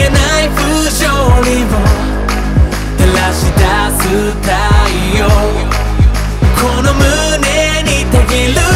えない不条理を照らし出す太陽。この胸にたぎる